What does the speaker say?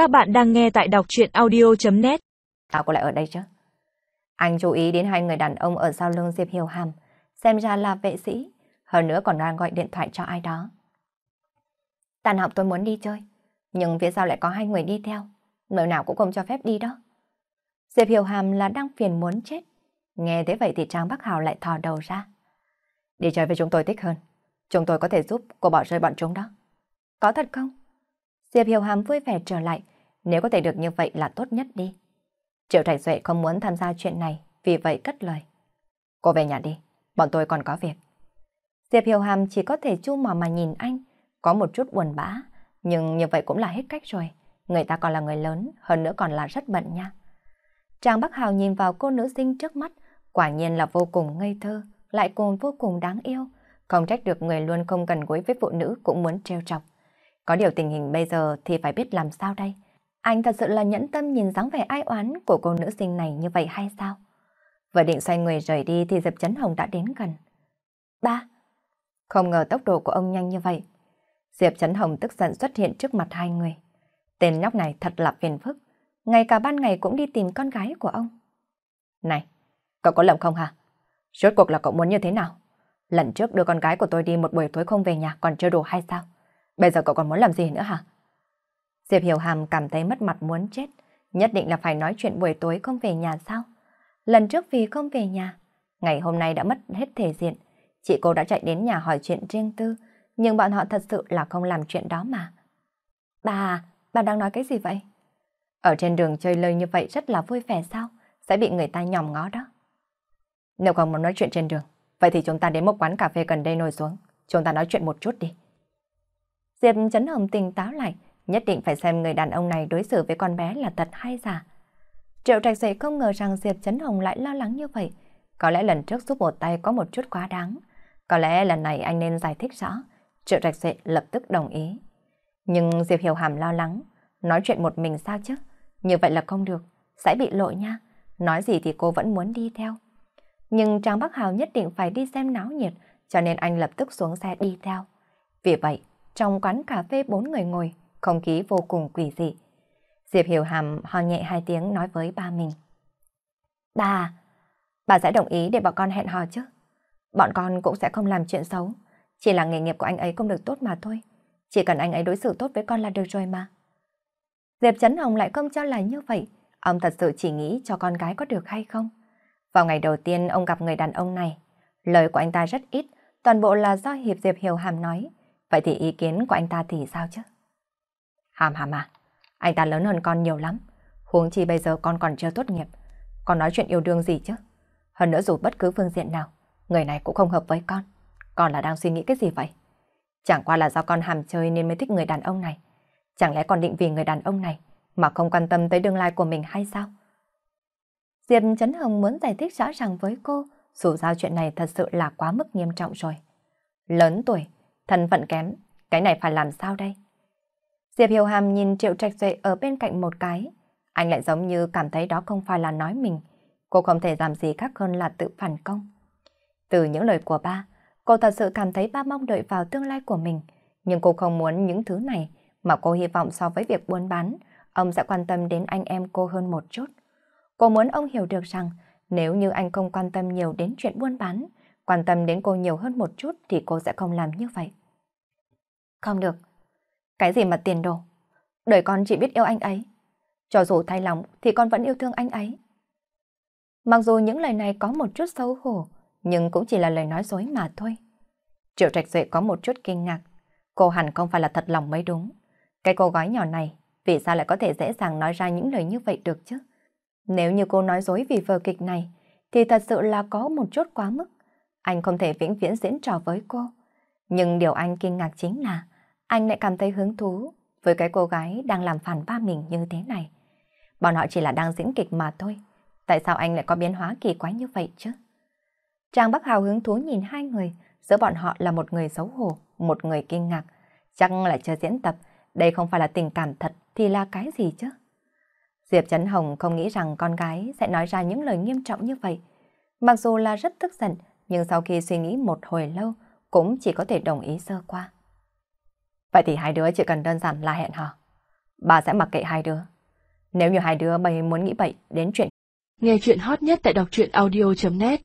Các bạn đang nghe tại đọc chuyện audio.net tao có lại ở đây chứ? Anh chú ý đến hai người đàn ông ở sau lưng Diệp Hiểu Hàm, xem ra là vệ sĩ, hơn nữa còn đang gọi điện thoại cho ai đó. Tàn học tôi muốn đi chơi, nhưng phía sau lại có hai người đi theo, nơi nào cũng không cho phép đi đó. Diệp Hiểu Hàm là đang phiền muốn chết, nghe thế vậy thì Trang Bắc Hào lại thò đầu ra. Đi chơi với chúng tôi thích hơn, chúng tôi có thể giúp cô bỏ rơi bọn chúng đó. Có thật không? Diệp Hiểu Hàm vui vẻ trở lại, nếu có thể được như vậy là tốt nhất đi. Triệu Trạch Duệ không muốn tham gia chuyện này, vì vậy cất lời. Cô về nhà đi, bọn tôi còn có việc. Diệp Hiểu Hàm chỉ có thể chu mò mà nhìn anh, có một chút buồn bã, nhưng như vậy cũng là hết cách rồi. Người ta còn là người lớn, hơn nữa còn là rất bận nha. Trang Bắc Hào nhìn vào cô nữ sinh trước mắt, quả nhiên là vô cùng ngây thơ, lại cùng vô cùng đáng yêu. Không trách được người luôn không cần gối với phụ nữ cũng muốn trêu chọc. Có điều tình hình bây giờ thì phải biết làm sao đây. Anh thật sự là nhẫn tâm nhìn dáng vẻ ai oán của cô nữ sinh này như vậy hay sao? Vừa định xoay người rời đi thì Diệp Chấn Hồng đã đến gần. Ba! Không ngờ tốc độ của ông nhanh như vậy. Diệp Chấn Hồng tức giận xuất hiện trước mặt hai người. Tên nhóc này thật là phiền phức. Ngay cả ban ngày cũng đi tìm con gái của ông. Này, cậu có lầm không hả? Rốt cuộc là cậu muốn như thế nào? Lần trước đưa con gái của tôi đi một buổi tối không về nhà còn chưa đủ hay sao? Bây giờ cậu còn muốn làm gì nữa hả? Diệp Hiểu Hàm cảm thấy mất mặt muốn chết. Nhất định là phải nói chuyện buổi tối không về nhà sao? Lần trước vì không về nhà, ngày hôm nay đã mất hết thể diện. Chị cô đã chạy đến nhà hỏi chuyện riêng tư, nhưng bọn họ thật sự là không làm chuyện đó mà. Bà, bà đang nói cái gì vậy? Ở trên đường chơi lơi như vậy rất là vui vẻ sao? Sẽ bị người ta nhòm ngó đó. Nếu không muốn nói chuyện trên đường, vậy thì chúng ta đến một quán cà phê gần đây ngồi xuống. Chúng ta nói chuyện một chút đi. Diệp Chấn Hồng tỉnh táo lại, nhất định phải xem người đàn ông này đối xử với con bé là thật hay giả. Triệu Trạch Duệ không ngờ rằng Diệp Chấn Hồng lại lo lắng như vậy. Có lẽ lần trước giúp một tay có một chút quá đáng. Có lẽ lần này anh nên giải thích rõ. Triệu Trạch Duệ lập tức đồng ý. Nhưng Diệp Hiểu Hàm lo lắng. Nói chuyện một mình sao chứ? Như vậy là không được. Sẽ bị lộ nha. Nói gì thì cô vẫn muốn đi theo. Nhưng Trang Bắc Hào nhất định phải đi xem náo nhiệt. Cho nên anh lập tức xuống xe đi theo. Vì vậy, trong quán cà phê bốn người ngồi, không khí vô cùng quỷ dị. Diệp Hiểu Hàm ho nhẹ hai tiếng nói với ba mình. Bà, bà sẽ đồng ý để bọn con hẹn hò chứ? Bọn con cũng sẽ không làm chuyện xấu, chỉ là nghề nghiệp của anh ấy không được tốt mà thôi. Chỉ cần anh ấy đối xử tốt với con là được rồi mà. Diệp Trấn Hồng lại không cho là như vậy. Ông thật sự chỉ nghĩ cho con gái có được hay không? Vào ngày đầu tiên ông gặp người đàn ông này, lời của anh ta rất ít, toàn bộ là do Hiệp Diệp Hiểu Hàm nói. Vậy thì ý kiến của anh ta thì sao chứ? Hàm hàm à, anh ta lớn hơn con nhiều lắm. Huống chi bây giờ con còn chưa tốt nghiệp. Con nói chuyện yêu đương gì chứ? Hơn nữa dù bất cứ phương diện nào, người này cũng không hợp với con. Con là đang suy nghĩ cái gì vậy? Chẳng qua là do con hàm chơi nên mới thích người đàn ông này. Chẳng lẽ con định vì người đàn ông này mà không quan tâm tới tương lai của mình hay sao? Diệp Trấn Hồng muốn giải thích rõ ràng với cô, dù sao chuyện này thật sự là quá mức nghiêm trọng rồi. Lớn tuổi, thân phận kém, cái này phải làm sao đây? Diệp Hiểu Hàm nhìn Triệu Trạch Duệ ở bên cạnh một cái. Anh lại giống như cảm thấy đó không phải là nói mình. Cô không thể làm gì khác hơn là tự phản công. Từ những lời của ba, cô thật sự cảm thấy ba mong đợi vào tương lai của mình. Nhưng cô không muốn những thứ này, mà cô hy vọng so với việc buôn bán, ông sẽ quan tâm đến anh em cô hơn một chút. Cô muốn ông hiểu được rằng, nếu như anh không quan tâm nhiều đến chuyện buôn bán, quan tâm đến cô nhiều hơn một chút thì cô sẽ không làm như vậy. Không được. Cái gì mà tiền đồ? Đời con chỉ biết yêu anh ấy. Cho dù thay lòng thì con vẫn yêu thương anh ấy. Mặc dù những lời này có một chút xấu hổ, nhưng cũng chỉ là lời nói dối mà thôi. Triệu Trạch Duệ có một chút kinh ngạc. Cô hẳn không phải là thật lòng mới đúng. Cái cô gái nhỏ này, vì sao lại có thể dễ dàng nói ra những lời như vậy được chứ? Nếu như cô nói dối vì vở kịch này, thì thật sự là có một chút quá mức. Anh không thể vĩnh viễn diễn trò với cô. Nhưng điều anh kinh ngạc chính là anh lại cảm thấy hứng thú với cái cô gái đang làm phản ba mình như thế này. Bọn họ chỉ là đang diễn kịch mà thôi. Tại sao anh lại có biến hóa kỳ quái như vậy chứ? Trang Bắc Hào hứng thú nhìn hai người, giữa bọn họ là một người xấu hổ, một người kinh ngạc. Chắc là chưa diễn tập, đây không phải là tình cảm thật thì là cái gì chứ? Diệp Trấn Hồng không nghĩ rằng con gái sẽ nói ra những lời nghiêm trọng như vậy. Mặc dù là rất tức giận, nhưng sau khi suy nghĩ một hồi lâu, cũng chỉ có thể đồng ý sơ qua. Vậy thì hai đứa chỉ cần đơn giản là hẹn hò. bà sẽ mặc kệ hai đứa. Nếu như hai đứa bày muốn nghĩ bậy đến chuyện Nghe chuyện hot nhất tại đọc truyện audio.net